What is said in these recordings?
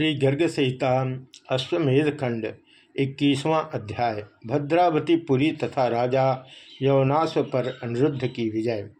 श्री गर्ग संहिता अश्वमेध खंड इक्कीसवां अध्याय। भद्रावती पुरी तथा राजा यवनाश्व पर अनिरुद्ध की विजय।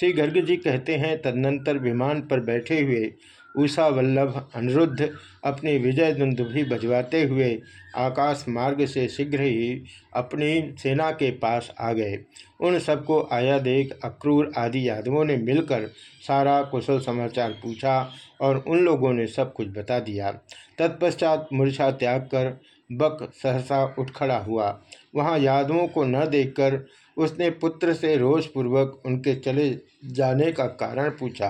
श्री गर्ग जी कहते हैं, तदनंतर विमान पर बैठे हुए उषा वल्लभ अनिरुद्ध अपनी विजय दुंदुभि बजवाते हुए आकाश मार्ग से शीघ्र ही अपनी सेना के पास आ गए। उन सबको आया देख अक्रूर आदि यादवों ने मिलकर सारा कुशल समाचार पूछा और उन लोगों ने सब कुछ बता दिया। तत्पश्चात मूर्छा त्याग कर बक सहसा उठ खड़ा हुआ। वहाँ यादवों को न देखकर उसने पुत्र से रोषपूर्वक उनके चले जाने का कारण पूछा।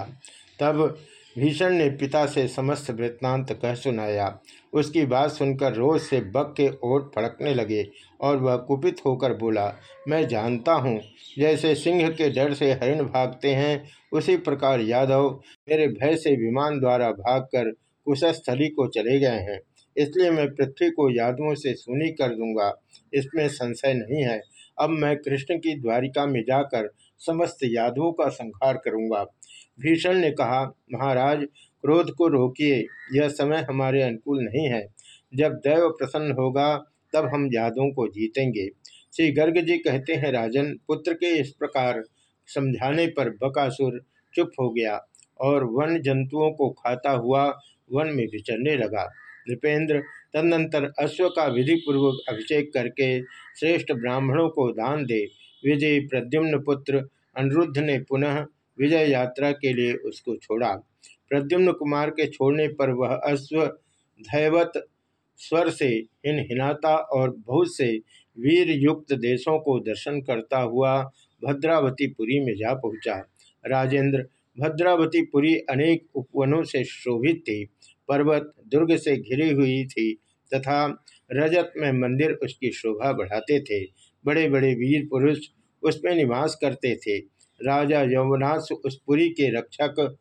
तब भीषण ने पिता से समस्त वृत्तांत कह सुनाया। उसकी बात सुनकर रोज से बक के ओट फड़कने लगे और वह कुपित होकर बोला, मैं जानता हूँ, जैसे सिंह के डर से हरिण भागते हैं, उसी प्रकार यादव मेरे भय से विमान द्वारा भागकर कुशस्थली को चले गए हैं। इसलिए मैं पृथ्वी को यादवों से सुनी कर दूँगा। इसमें संशय नहीं है। अब मैं कृष्ण की द्वारिका में जाकर समस्त यादवों का संहार करूँगा। भीषण ने कहा, महाराज, क्रोध को रोकिए, यह समय हमारे अनुकूल नहीं है। जब दैव प्रसन्न होगा, तब हम यादों को जीतेंगे। श्री गर्ग जी कहते हैं, राजन, पुत्र के इस प्रकार समझाने पर बकासुर चुप हो गया और वन जंतुओं को खाता हुआ वन में विचरने लगा। नृपेंद्र तदनंतर अश्व का विधि पूर्वक अभिषेक करके श्रेष्ठ ब्राह्मणों को दान दे। विजय प्रद्युम्न पुत्र अनिरुद्ध ने पुनः विजय यात्रा के लिए उसको छोड़ा। प्रद्युम्न कुमार के छोड़ने पर वह अश्व धैवत स्वर से इन हिनाता और बहुत से वीर युक्त देशों को दर्शन करता हुआ भद्रावतीपुरी में जा पहुँचा। राजेंद्र, भद्रावतीपुरी अनेक उपवनों से शोभित थी। पर्वत दुर्ग से घिरी हुई थी तथा रजत में मंदिर उसकी शोभा बढ़ाते थे। बड़े बड़े वीर पुरुष उसमें निवास करते थे। राजा यमुनाथ उस पुरी के रक्षक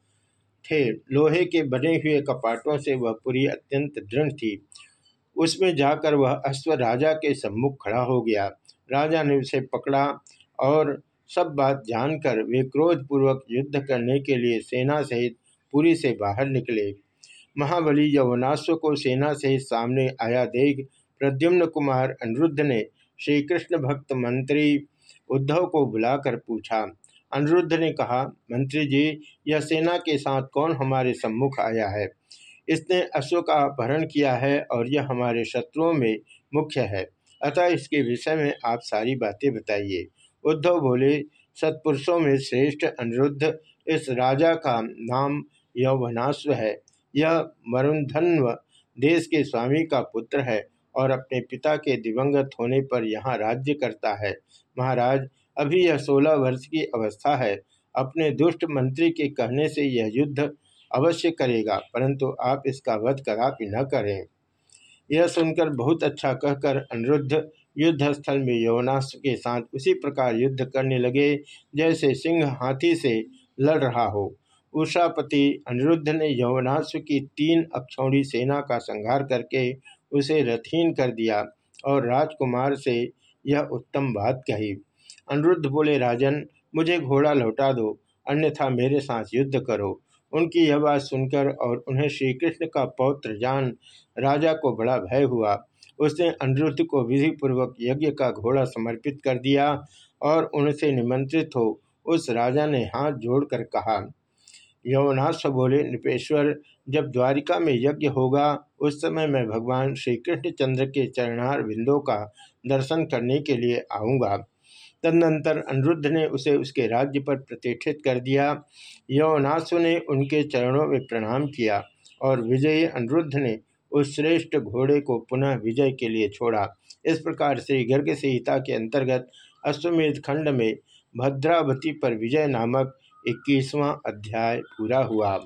थे। लोहे के बने हुए कपाटों से वह पुरी अत्यंत दृढ़ थी। उसमें जाकर वह अश्व राजा के सम्मुख खड़ा हो गया। राजा ने उसे पकड़ा और सब बात जानकर वे क्रोधपूर्वक युद्ध करने के लिए सेना सहित पुरी से बाहर निकले। महाबली यवनाश्व को सेना सहित सामने आया देख प्रद्युम्न कुमार अनिरुद्ध ने श्री कृष्ण भक्त मंत्री उद्धव को बुलाकर पूछा अनिरुद्ध ने कहा, मंत्री जी, यह सेना के साथ कौन हमारे सम्मुख आया है? इसने अश्व का अपहरण किया है और यह हमारे शत्रुओं में मुख्य है। अतः इसके विषय में आप सारी बातें बताइए। उद्धव बोले, सत्पुरुषों में श्रेष्ठ अनिरुद्ध इस राजा का नाम यौवनाश्व है। यह मरुणधन्व देश के स्वामी का पुत्र है और अपने पिता के दिवंगत होने पर यहाँ राज्य करता है। महाराज अभी यह सोलह वर्ष की अवस्था है। अपने दुष्ट मंत्री के कहने से यह युद्ध अवश्य करेगा, परंतु आप इसका वध कदापि न करें। यह सुनकर बहुत अच्छा कहकर अनिरुद्ध युद्ध स्थल में यवनास्त्र के साथ उसी प्रकार युद्ध करने लगे, जैसे सिंह हाथी से लड़ रहा हो। उषापति अनिरुद्ध ने यवनाश्व की तीन अक्षौड़ी सेना का संहार करके उसे रथहीन कर दिया और राजकुमार से यह उत्तम बात कही। अनिरुद्ध बोले, राजन, मुझे घोड़ा लौटा दो, अन्यथा मेरे साथ युद्ध करो। उनकी यह बात सुनकर और उन्हें श्री कृष्ण का पौत्र जान राजा को बड़ा भय हुआ। उसने अनिरुद्ध को विधिपूर्वक यज्ञ का घोड़ा समर्पित कर दिया और उनसे निमंत्रित हो उस राजा ने हाथ जोड़कर कहा, यवनाश्व बोले, नृपेश्वर, जब द्वारिका में यज्ञ होगा, उस समय मैं भगवान श्री कृष्णचंद्र के चरणार बिंदों का दर्शन करने के लिए आऊँगा। तदनंतर अनिरुद्ध ने उसे उसके राज्य पर प्रतिष्ठित कर दिया। यवनाश्व ने उनके चरणों में प्रणाम किया और विजयी अनिरुद्ध ने उस श्रेष्ठ घोड़े को पुनः विजय के लिए छोड़ा। इस प्रकार श्री गर्ग संहिता के अंतर्गत अश्वमेध खंड में भद्रावती पर विजय नामक इक्कीसवां अध्याय पूरा हुआ।